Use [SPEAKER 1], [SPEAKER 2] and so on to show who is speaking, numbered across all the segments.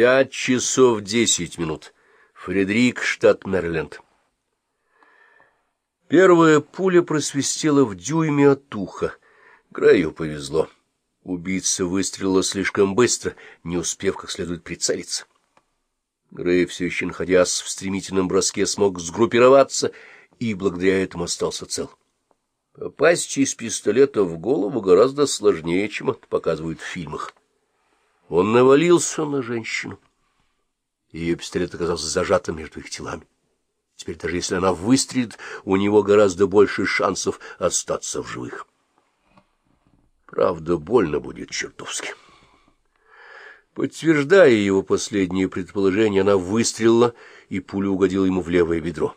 [SPEAKER 1] Пять часов десять минут. Фредерик, штат Мэриленд. Первая пуля просвистела в дюйме от уха. Грею повезло. Убийца выстрелила слишком быстро, не успев как следует прицелиться. Грей, все еще находясь в стремительном броске, смог сгруппироваться и благодаря этому остался цел. Попасть из пистолета в голову гораздо сложнее, чем это показывают в фильмах. Он навалился на женщину. Ее пистолет оказался зажатым между их телами. Теперь даже если она выстрелит, у него гораздо больше шансов остаться в живых. Правда, больно будет чертовски. Подтверждая его последнее предположение, она выстрелила, и пуля угодила ему в левое бедро.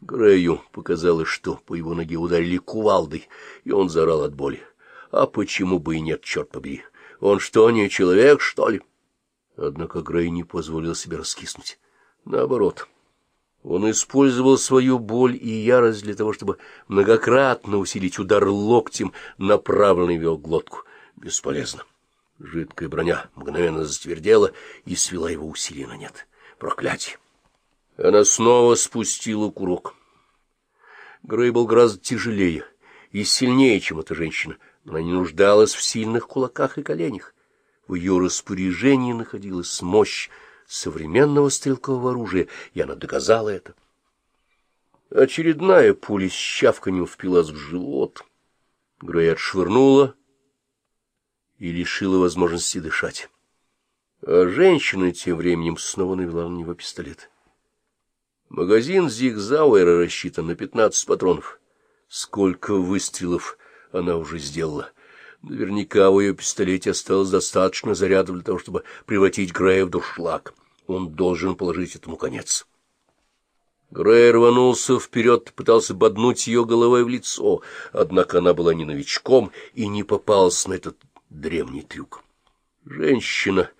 [SPEAKER 1] Грею показалось, что по его ноге ударили кувалдой, и он заорал от боли. А почему бы и нет, черт побери? Он что, не человек, что ли? Однако Грей не позволил себе раскиснуть. Наоборот, он использовал свою боль и ярость для того, чтобы многократно усилить удар локтем, направленный в его глотку. Бесполезно. Жидкая броня мгновенно затвердела и свела его усилия на нет. Проклятие! Она снова спустила курок. Грей был гораздо тяжелее и сильнее, чем эта женщина, она не нуждалась в сильных кулаках и коленях. В ее распоряжении находилась мощь современного стрелкового оружия, и она доказала это. Очередная пуля с щавканем впилась в живот. Грей отшвырнула и лишила возможности дышать. А женщина тем временем снова навела на него пистолет. Магазин Зигзауэра рассчитан на пятнадцать патронов. Сколько выстрелов она уже сделала. Наверняка в ее пистолете осталось достаточно зарядов для того, чтобы превратить Грея в дуршлаг. Он должен положить этому конец. Грей рванулся вперед, пытался боднуть ее головой в лицо, однако она была не новичком и не попалась на этот древний трюк. Женщина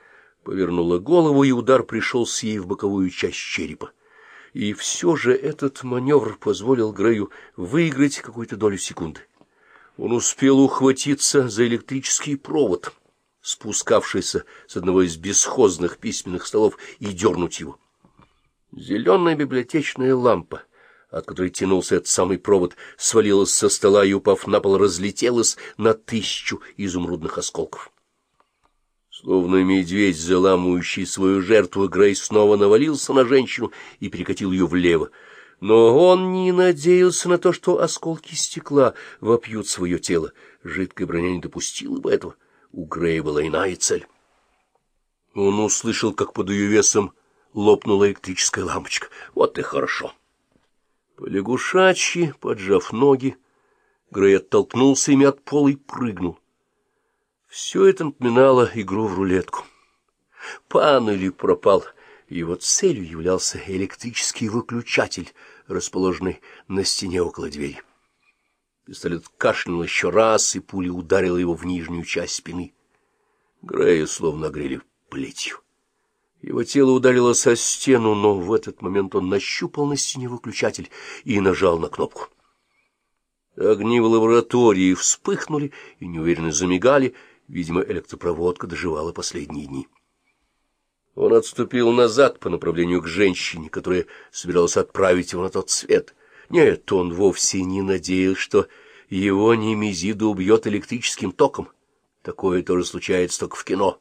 [SPEAKER 1] повернула голову, и удар пришелся ей в боковую часть черепа. И все же этот маневр позволил Грею выиграть какую-то долю секунды. Он успел ухватиться за электрический провод, спускавшийся с одного из бесхозных письменных столов, и дернуть его. Зеленая библиотечная лампа, от которой тянулся этот самый провод, свалилась со стола и, упав на пол, разлетелась на тысячу изумрудных осколков. Словно медведь, заламывающий свою жертву, Грей снова навалился на женщину и перекатил ее влево. Но он не надеялся на то, что осколки стекла вопьют свое тело. Жидкая броня не допустила бы этого. У Грея была иная цель. Он услышал, как под ее весом лопнула электрическая лампочка. Вот и хорошо. Полягушачьи, поджав ноги, Грей оттолкнулся ими от пола и прыгнул. Все это напоминало игру в рулетку. Пан или пропал. Его целью являлся электрический выключатель, расположенный на стене около двери. Пистолет кашлянул еще раз, и пуля ударила его в нижнюю часть спины. Грея словно огрели плетью. Его тело ударило со стену, но в этот момент он нащупал на стене выключатель и нажал на кнопку. Огни в лаборатории вспыхнули и неуверенно замигали, Видимо, электропроводка доживала последние дни. Он отступил назад по направлению к женщине, которая собиралась отправить его на тот свет. Нет, он вовсе не надеялся, что его немезиду убьет электрическим током. Такое тоже случается только в кино.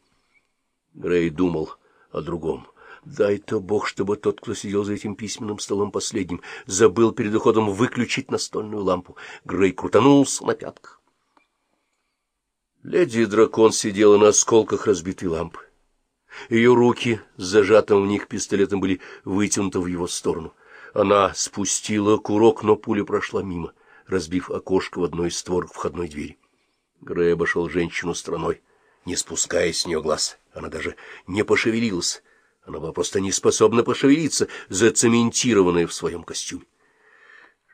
[SPEAKER 1] Грей думал о другом. Дай-то бог, чтобы тот, кто сидел за этим письменным столом последним, забыл перед уходом выключить настольную лампу. Грей крутанулся на пятках. Леди-дракон сидела на осколках разбитой лампы. Ее руки с зажатым в них пистолетом были вытянуты в его сторону. Она спустила курок, но пуля прошла мимо, разбив окошко в одной из створок входной двери. Грей обошел женщину стороной, не спуская с нее глаз. Она даже не пошевелилась. Она была просто не способна пошевелиться, зацементированная в своем костюме.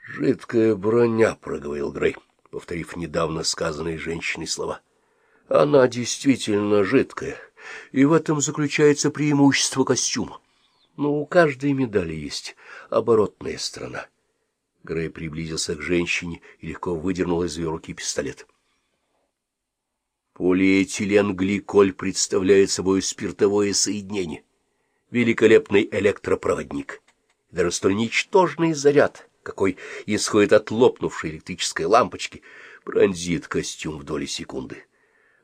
[SPEAKER 1] «Жидкая броня», — проговорил Грей, повторив недавно сказанные женщиной слова. Она действительно жидкая, и в этом заключается преимущество костюма. Но у каждой медали есть оборотная сторона. Грей приблизился к женщине и легко выдернул из ее руки пистолет. Полиэтиленгликоль представляет собой спиртовое соединение, великолепный электропроводник, даже столь ничтожный заряд, какой исходит от лопнувшей электрической лампочки, пронзит костюм в доли секунды.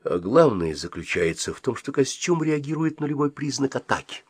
[SPEAKER 1] А главное заключается в том, что костюм реагирует на любой признак атаки.